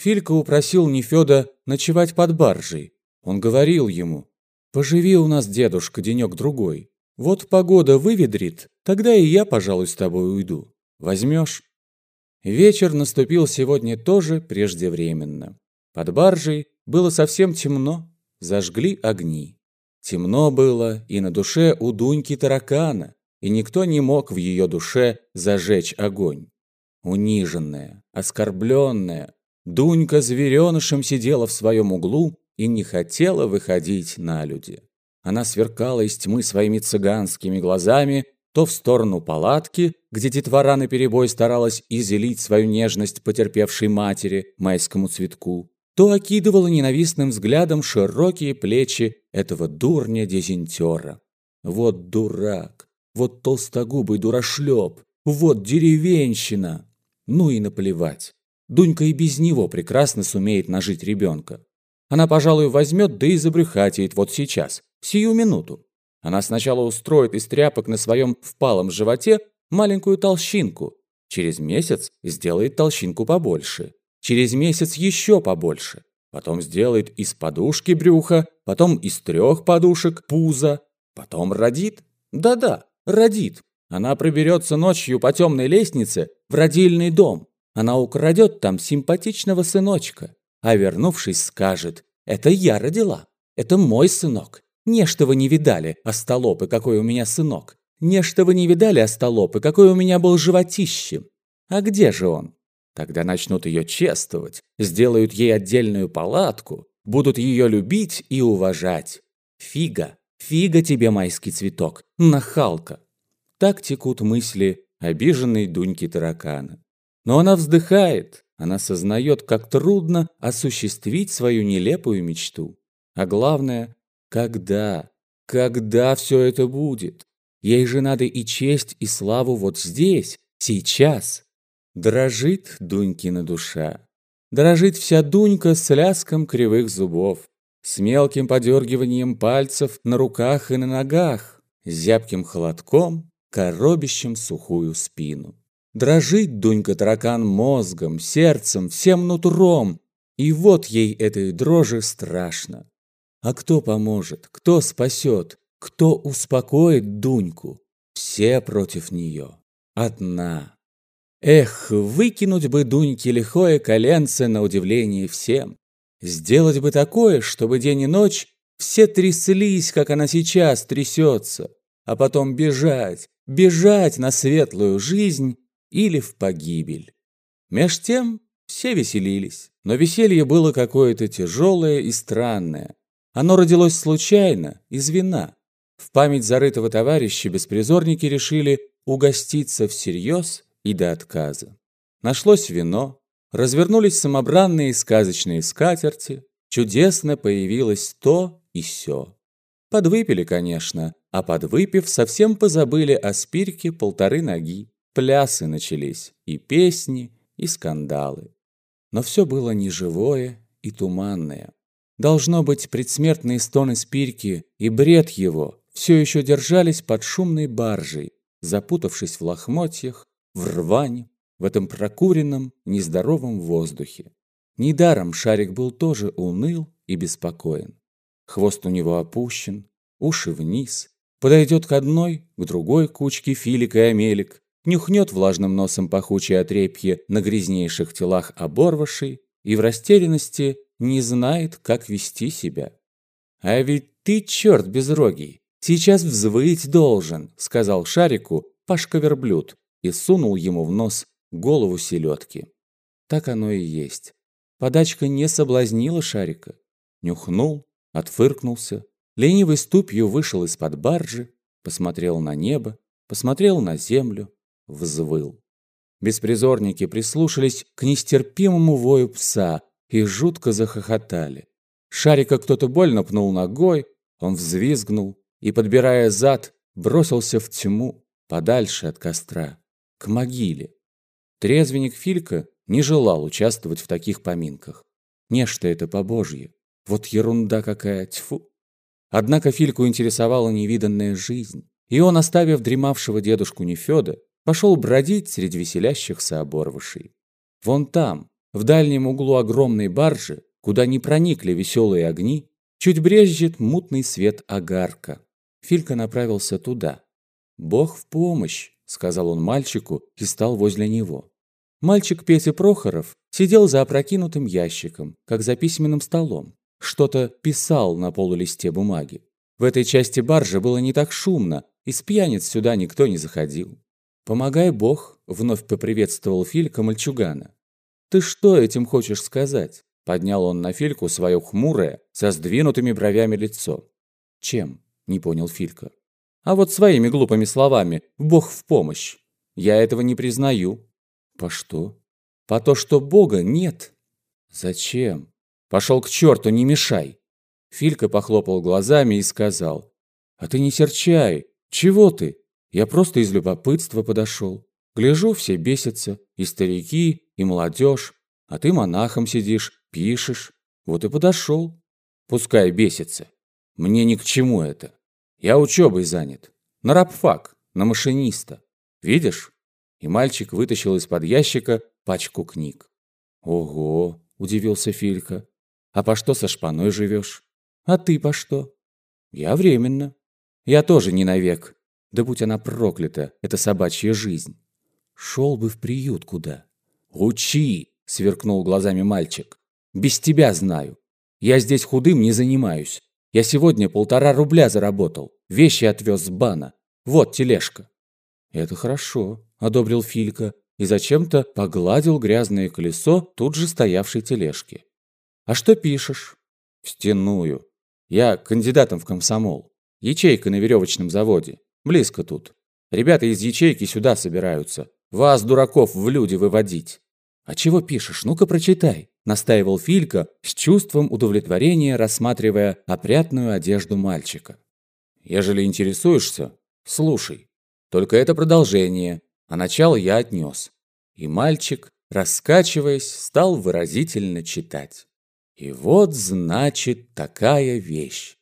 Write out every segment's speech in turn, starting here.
Филька упросил Нефёда ночевать под баржей. Он говорил ему, «Поживи у нас, дедушка, денек-другой. Вот погода выведрит, тогда и я, пожалуй, с тобой уйду. Возьмешь?» Вечер наступил сегодня тоже преждевременно. Под баржей было совсем темно, зажгли огни. Темно было и на душе у Дуньки таракана, и никто не мог в ее душе зажечь огонь. Униженная, оскорбленная, Дунька зверенышем сидела в своем углу и не хотела выходить на люди. Она сверкала из тьмы своими цыганскими глазами то в сторону палатки, где детвора наперебой старалась изелить свою нежность потерпевшей матери, майскому цветку, то окидывала ненавистным взглядом широкие плечи этого дурня-дезинтера. Вот дурак, вот толстогубый дурашлеп, вот деревенщина. Ну и наплевать. Дунька и без него прекрасно сумеет нажить ребенка. Она, пожалуй, возьмет, да и забрюхатеет вот сейчас, сию минуту. Она сначала устроит из тряпок на своем впалом животе маленькую толщинку. Через месяц сделает толщинку побольше. Через месяц еще побольше. Потом сделает из подушки брюха, потом из трех подушек пузо. Потом родит. Да-да, родит. Она проберется ночью по темной лестнице в родильный дом. Она украдет там симпатичного сыночка. А вернувшись, скажет, это я родила. Это мой сынок. Нечто вы не видали, остолопы, какой у меня сынок. Нечто вы не видали, остолопы, какой у меня был животище. А где же он? Тогда начнут ее чествовать, сделают ей отдельную палатку, будут ее любить и уважать. Фига, фига тебе, майский цветок, нахалка. Так текут мысли обиженной Дуньки таракана. Но она вздыхает, она сознает, как трудно осуществить свою нелепую мечту. А главное, когда, когда все это будет? Ей же надо и честь, и славу вот здесь, сейчас. Дрожит Дунькина душа. Дрожит вся Дунька с ляском кривых зубов, с мелким подергиванием пальцев на руках и на ногах, с зябким холодком, коробящим сухую спину. Дрожит Дунька-таракан мозгом, сердцем, всем нутром, и вот ей этой дрожи страшно. А кто поможет, кто спасет, кто успокоит Дуньку? Все против нее. Одна. Эх, выкинуть бы Дуньке лихое коленце на удивление всем. Сделать бы такое, чтобы день и ночь все тряслись, как она сейчас трясется, а потом бежать, бежать на светлую жизнь или в погибель. Меж тем все веселились, но веселье было какое-то тяжелое и странное. Оно родилось случайно, из вина. В память зарытого товарища беспризорники решили угоститься всерьез и до отказа. Нашлось вино, развернулись самобранные сказочные скатерти, чудесно появилось то и сё. Подвыпили, конечно, а подвыпив, совсем позабыли о спирке полторы ноги. Плясы начались, и песни, и скандалы. Но все было неживое и туманное. Должно быть, предсмертные стоны спирки и бред его все еще держались под шумной баржей, запутавшись в лохмотьях, в рвань, в этом прокуренном, нездоровом воздухе. Недаром шарик был тоже уныл и беспокоен. Хвост у него опущен, уши вниз, подойдет к одной, к другой кучке филик и амелик, нюхнет влажным носом пахучее отрепье на грязнейших телах оборвавшей и в растерянности не знает, как вести себя. «А ведь ты, черт безрогий, сейчас взвыть должен», сказал Шарику Пашка-верблюд, и сунул ему в нос голову селедки. Так оно и есть. Подачка не соблазнила шарика. Нюхнул, отфыркнулся, ленивой ступью вышел из-под баржи, посмотрел на небо, посмотрел на землю, взвыл. Беспризорники прислушались к нестерпимому вою пса и жутко захохотали. Шарика кто-то больно пнул ногой, он взвизгнул и, подбирая зад, бросился в тьму, подальше от костра к могиле. Трезвенник Филька не желал участвовать в таких поминках. Нечто это по-божье. Вот ерунда какая, тьфу. Однако Фильку интересовала невиданная жизнь, и он, оставив дремавшего дедушку Нефёда, пошел бродить среди веселящихся оборвышей. Вон там, В дальнем углу огромной баржи, куда не проникли веселые огни, чуть брезжит мутный свет огарка. Филька направился туда. «Бог в помощь!» – сказал он мальчику и стал возле него. Мальчик Петя Прохоров сидел за опрокинутым ящиком, как за письменным столом. Что-то писал на полулисте бумаги. В этой части баржи было не так шумно, из пьяниц сюда никто не заходил. «Помогай Бог», — вновь поприветствовал Филька мальчугана. «Ты что этим хочешь сказать?» Поднял он на Фильку свое хмурое, со сдвинутыми бровями лицо. «Чем?» — не понял Филька. «А вот своими глупыми словами «Бог в помощь». Я этого не признаю». «По что?» «По то, что Бога нет». «Зачем?» «Пошел к черту, не мешай». Филька похлопал глазами и сказал. «А ты не серчай. Чего ты? Я просто из любопытства подошел. Гляжу, все бесятся, и старики, и молодежь. А ты монахом сидишь, пишешь. Вот и подошел. Пускай бесится. Мне ни к чему это. Я учебой занят. На рабфак, на машиниста. Видишь? И мальчик вытащил из-под ящика пачку книг. «Ого!» – удивился Филька. «А по что со шпаной живешь? А ты по что?» «Я временно. Я тоже не навек. Да будь она проклята, эта собачья жизнь. Шел бы в приют куда. «Учи!» – сверкнул глазами мальчик. «Без тебя знаю. Я здесь худым не занимаюсь. Я сегодня полтора рубля заработал. Вещи отвез с бана. Вот тележка». «Это хорошо», – одобрил Филька и зачем-то погладил грязное колесо тут же стоявшей тележки. «А что пишешь?» «В стеную. Я кандидатом в комсомол. Ячейка на веревочном заводе. Близко тут. Ребята из ячейки сюда собираются. Вас, дураков, в люди выводить. А чего пишешь? Ну-ка прочитай. Настаивал Филька с чувством удовлетворения, рассматривая опрятную одежду мальчика. Ежели интересуешься, слушай. Только это продолжение, а начало я отнес. И мальчик, раскачиваясь, стал выразительно читать. И вот, значит, такая вещь.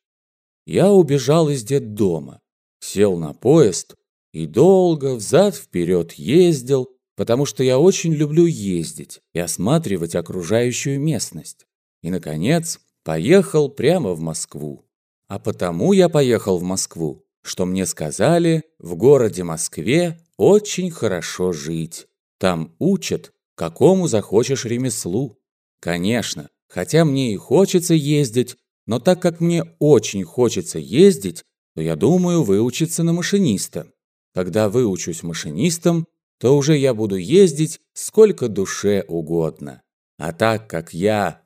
Я убежал из детдома, сел на поезд и долго взад-вперед ездил, потому что я очень люблю ездить и осматривать окружающую местность. И, наконец, поехал прямо в Москву. А потому я поехал в Москву, что мне сказали, в городе Москве очень хорошо жить. Там учат, какому захочешь ремеслу. Конечно, хотя мне и хочется ездить, но так как мне очень хочется ездить, то я думаю выучиться на машиниста. Когда выучусь машинистом, то уже я буду ездить сколько душе угодно. А так как я